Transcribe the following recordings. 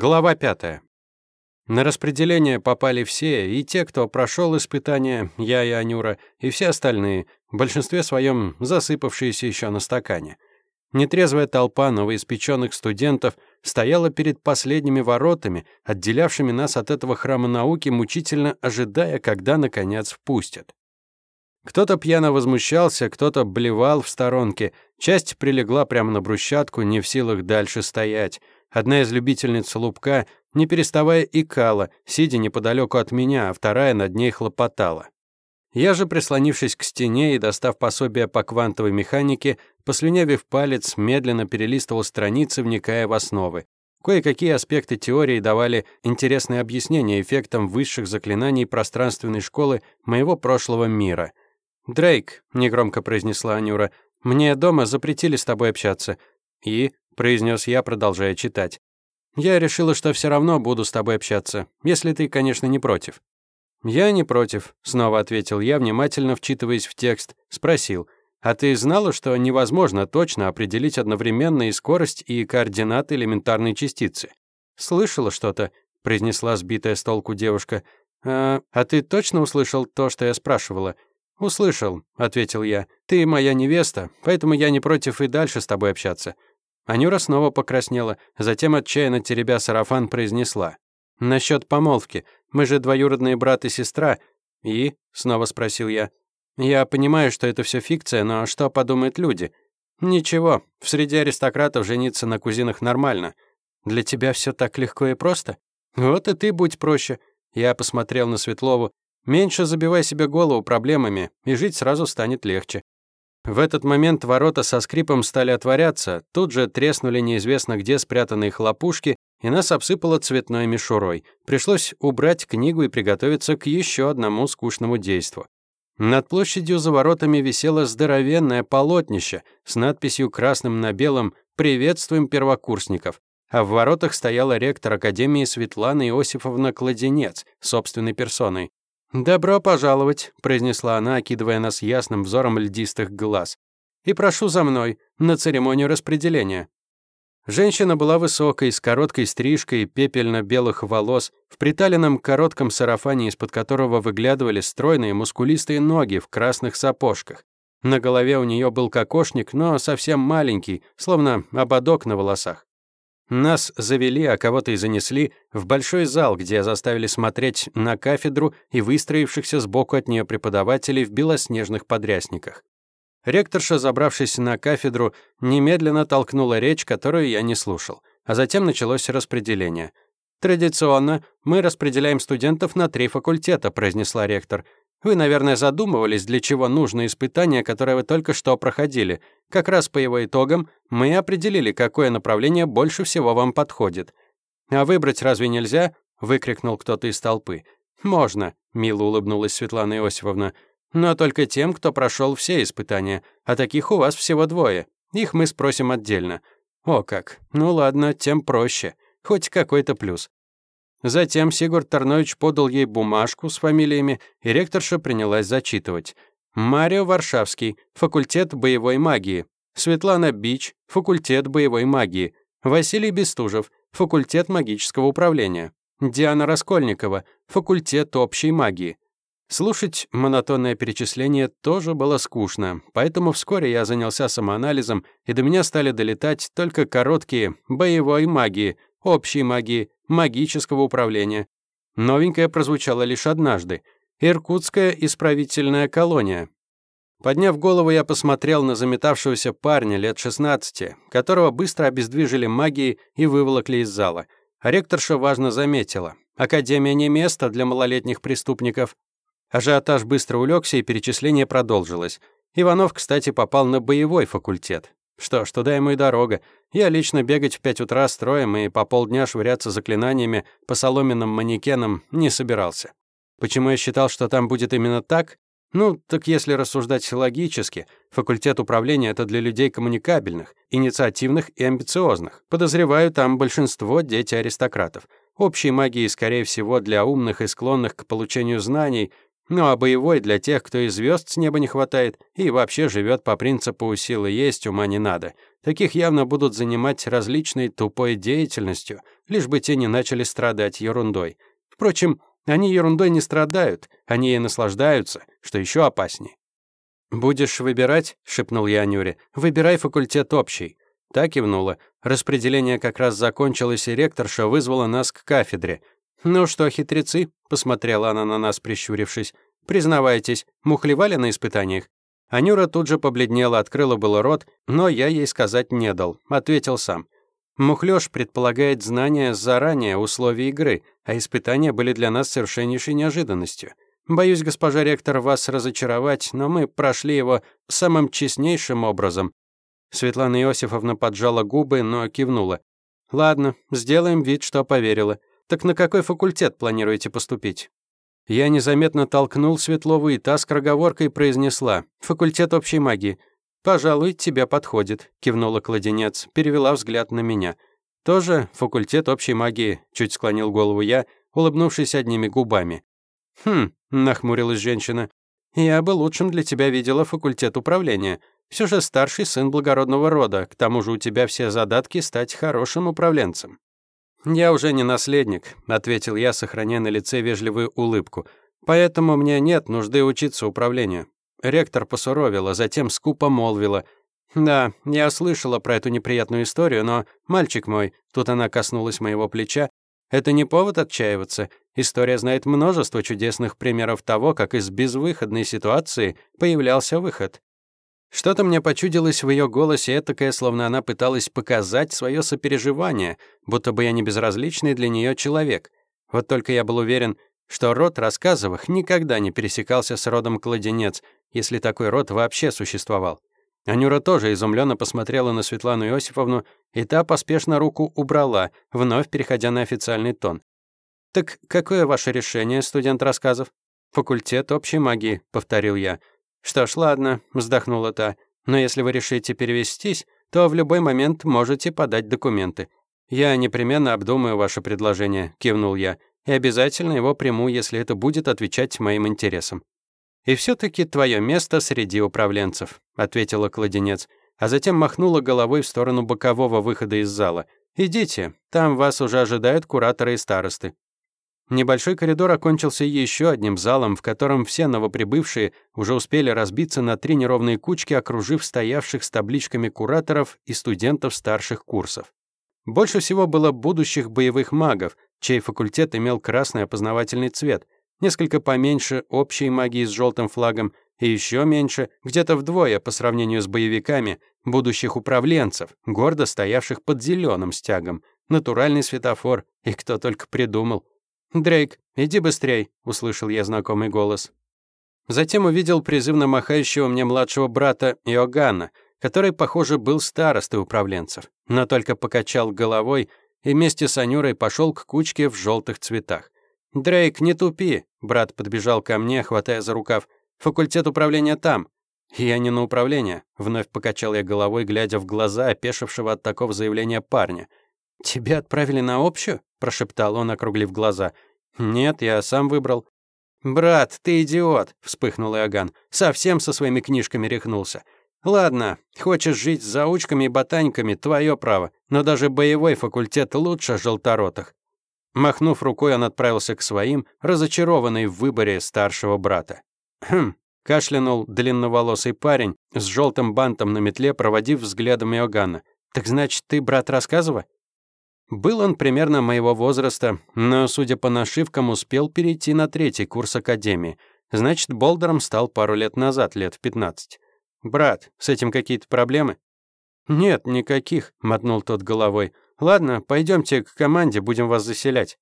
Глава пятая. На распределение попали все, и те, кто прошел испытание, я и Анюра, и все остальные, в большинстве своем засыпавшиеся еще на стакане. Нетрезвая толпа новоиспеченных студентов стояла перед последними воротами, отделявшими нас от этого храма науки, мучительно ожидая, когда, наконец, впустят. Кто-то пьяно возмущался, кто-то блевал в сторонке, часть прилегла прямо на брусчатку, не в силах дальше стоять — Одна из любительниц лупка, не переставая икала, сидя неподалеку от меня, а вторая над ней хлопотала. Я же, прислонившись к стене и достав пособие по квантовой механике, послюнявив палец, медленно перелистывал страницы, вникая в основы. Кое-какие аспекты теории давали интересные объяснения эффектам высших заклинаний пространственной школы моего прошлого мира. «Дрейк», — негромко произнесла Анюра, — «мне дома запретили с тобой общаться». «И?» Произнес я, продолжая читать. Я решила, что все равно буду с тобой общаться, если ты, конечно, не против. Я не против, снова ответил я, внимательно вчитываясь в текст, спросил: "А ты знала, что невозможно точно определить одновременно и скорость, и координаты элементарной частицы?" "Слышала что-то?" произнесла сбитая с толку девушка. «А, а ты точно услышал то, что я спрашивала?» «Услышал», — ответил я. «Ты моя невеста, поэтому я не против и дальше с тобой общаться. Анюра снова покраснела, затем, отчаянно теребя сарафан, произнесла. «Насчет помолвки. Мы же двоюродные брат и сестра». «И?» — снова спросил я. «Я понимаю, что это все фикция, но что подумают люди?» «Ничего, в среде аристократов жениться на кузинах нормально. Для тебя все так легко и просто? Вот и ты будь проще». Я посмотрел на Светлову. «Меньше забивай себе голову проблемами, и жить сразу станет легче. В этот момент ворота со скрипом стали отворяться, тут же треснули неизвестно где спрятанные хлопушки, и нас обсыпало цветной мишурой. Пришлось убрать книгу и приготовиться к еще одному скучному действу. Над площадью за воротами висело здоровенное полотнище с надписью красным на белом «Приветствуем первокурсников», а в воротах стояла ректор Академии Светлана Иосифовна Кладенец собственной персоной. «Добро пожаловать», — произнесла она, окидывая нас ясным взором льдистых глаз. «И прошу за мной, на церемонию распределения». Женщина была высокой, с короткой стрижкой, пепельно-белых волос, в приталенном коротком сарафане, из-под которого выглядывали стройные мускулистые ноги в красных сапожках. На голове у нее был кокошник, но совсем маленький, словно ободок на волосах. Нас завели, а кого-то и занесли, в большой зал, где заставили смотреть на кафедру и выстроившихся сбоку от нее преподавателей в белоснежных подрясниках. Ректорша, забравшись на кафедру, немедленно толкнула речь, которую я не слушал, а затем началось распределение. «Традиционно мы распределяем студентов на три факультета», произнесла ректор. Вы, наверное, задумывались, для чего нужно испытание, которое вы только что проходили. Как раз по его итогам мы определили, какое направление больше всего вам подходит. А выбрать разве нельзя? выкрикнул кто-то из толпы. Можно, мило улыбнулась Светлана Иосифовна. Но только тем, кто прошел все испытания, а таких у вас всего двое. Их мы спросим отдельно. О как. Ну ладно, тем проще. Хоть какой-то плюс. Затем Сигурд Тарнович подал ей бумажку с фамилиями, и ректорша принялась зачитывать. Марио Варшавский, факультет боевой магии. Светлана Бич, факультет боевой магии. Василий Бестужев, факультет магического управления. Диана Раскольникова, факультет общей магии. Слушать монотонное перечисление тоже было скучно, поэтому вскоре я занялся самоанализом, и до меня стали долетать только короткие боевой магии, общей магии, магического управления. Новенькое прозвучало лишь однажды. Иркутская исправительная колония. Подняв голову, я посмотрел на заметавшегося парня лет 16, которого быстро обездвижили магией и выволокли из зала. Ректорша важно заметила. Академия не место для малолетних преступников. Ажиотаж быстро улегся, и перечисление продолжилось. Иванов, кстати, попал на боевой факультет. Что ж, туда ему и дорога. Я лично бегать в пять утра строем и по полдня швыряться заклинаниями по соломенным манекенам не собирался. Почему я считал, что там будет именно так? Ну, так если рассуждать логически, факультет управления — это для людей коммуникабельных, инициативных и амбициозных. Подозреваю, там большинство — дети аристократов. Общей магии, скорее всего, для умных и склонных к получению знаний, Ну а боевой для тех, кто и звезд с неба не хватает, и вообще живет по принципу «силы есть, ума не надо». Таких явно будут занимать различной тупой деятельностью, лишь бы те не начали страдать ерундой. Впрочем, они ерундой не страдают, они ей наслаждаются, что еще опаснее. «Будешь выбирать?» — шепнул я Анюре. «Выбирай факультет общий». Так кивнула. Распределение как раз закончилось, и ректорша вызвала нас к кафедре. «Ну что, хитрецы?» — посмотрела она на нас, прищурившись. «Признавайтесь, мухлевали на испытаниях?» Анюра тут же побледнела, открыла было рот, но я ей сказать не дал. Ответил сам. Мухлёж предполагает знание заранее условий игры, а испытания были для нас совершеннейшей неожиданностью. Боюсь, госпожа ректор, вас разочаровать, но мы прошли его самым честнейшим образом. Светлана Иосифовна поджала губы, но кивнула. Ладно, сделаем вид, что поверила. Так на какой факультет планируете поступить? Я незаметно толкнул Светлову, и та с произнесла. «Факультет общей магии». «Пожалуй, тебя подходит», — кивнула кладенец, перевела взгляд на меня. «Тоже факультет общей магии», — чуть склонил голову я, улыбнувшись одними губами. «Хм», — нахмурилась женщина, «я бы лучшим для тебя видела факультет управления. Все же старший сын благородного рода, к тому же у тебя все задатки стать хорошим управленцем». «Я уже не наследник», — ответил я, сохраняя на лице вежливую улыбку. «Поэтому мне нет нужды учиться управлению». Ректор посуровила, затем скупо молвила. «Да, я слышала про эту неприятную историю, но, мальчик мой, тут она коснулась моего плеча, это не повод отчаиваться. История знает множество чудесных примеров того, как из безвыходной ситуации появлялся выход. Что-то мне почудилось в ее голосе этакое, словно она пыталась показать свое сопереживание, будто бы я не безразличный для нее человек. Вот только я был уверен, что род рассказовых никогда не пересекался с родом кладенец, если такой род вообще существовал. Анюра тоже изумленно посмотрела на Светлану Иосифовну, и та поспешно руку убрала, вновь переходя на официальный тон. «Так какое ваше решение, студент рассказов?» «Факультет общей магии», — повторил я. «Что ж, ладно», — вздохнула та. «Но если вы решите перевестись, то в любой момент можете подать документы. Я непременно обдумаю ваше предложение», — кивнул я, «и обязательно его приму, если это будет отвечать моим интересам». «И все-таки твое место среди управленцев», — ответила кладенец, а затем махнула головой в сторону бокового выхода из зала. «Идите, там вас уже ожидают кураторы и старосты». Небольшой коридор окончился еще одним залом, в котором все новоприбывшие уже успели разбиться на три неровные кучки, окружив стоявших с табличками кураторов и студентов старших курсов. Больше всего было будущих боевых магов, чей факультет имел красный опознавательный цвет, несколько поменьше общей магии с желтым флагом и еще меньше, где-то вдвое по сравнению с боевиками, будущих управленцев, гордо стоявших под зеленым стягом, натуральный светофор, и кто только придумал — «Дрейк, иди быстрей», — услышал я знакомый голос. Затем увидел призывно махающего мне младшего брата Иоганна, который, похоже, был старостой управленцев, но только покачал головой и вместе с Анюрой пошел к кучке в желтых цветах. «Дрейк, не тупи!» — брат подбежал ко мне, хватая за рукав. «Факультет управления там». «Я не на управление», — вновь покачал я головой, глядя в глаза опешившего от такого заявления парня. «Тебя отправили на общую?» — прошептал он, округлив глаза. «Нет, я сам выбрал». «Брат, ты идиот!» — вспыхнул Иоганн. «Совсем со своими книжками рехнулся. Ладно, хочешь жить с заучками и ботаниками — твое право, но даже боевой факультет лучше желторотых». Махнув рукой, он отправился к своим, разочарованный в выборе старшего брата. «Хм», — кашлянул длинноволосый парень с желтым бантом на метле, проводив взглядом Иоганна. «Так значит, ты брат Рассказова?» Был он примерно моего возраста, но, судя по нашивкам, успел перейти на третий курс академии. Значит, болдером стал пару лет назад, лет в 15. «Брат, с этим какие-то проблемы?» «Нет, никаких», — мотнул тот головой. «Ладно, пойдемте к команде, будем вас заселять».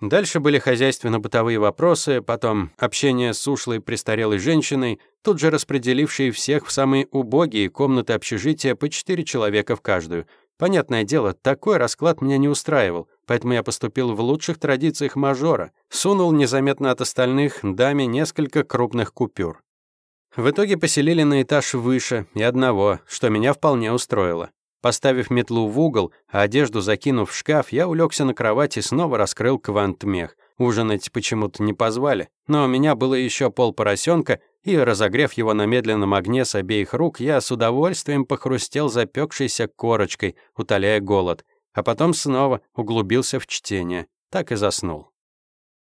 Дальше были хозяйственно-бытовые вопросы, потом общение с ушлой престарелой женщиной, тут же распределившие всех в самые убогие комнаты общежития по четыре человека в каждую — Понятное дело, такой расклад меня не устраивал, поэтому я поступил в лучших традициях мажора, сунул незаметно от остальных даме несколько крупных купюр. В итоге поселили на этаж выше и одного, что меня вполне устроило. Поставив метлу в угол, а одежду закинув в шкаф, я улегся на кровать и снова раскрыл квант-мех. Ужинать почему-то не позвали, но у меня было еще пол поросенка, и, разогрев его на медленном огне с обеих рук, я с удовольствием похрустел запекшейся корочкой, утоляя голод, а потом снова углубился в чтение. Так и заснул.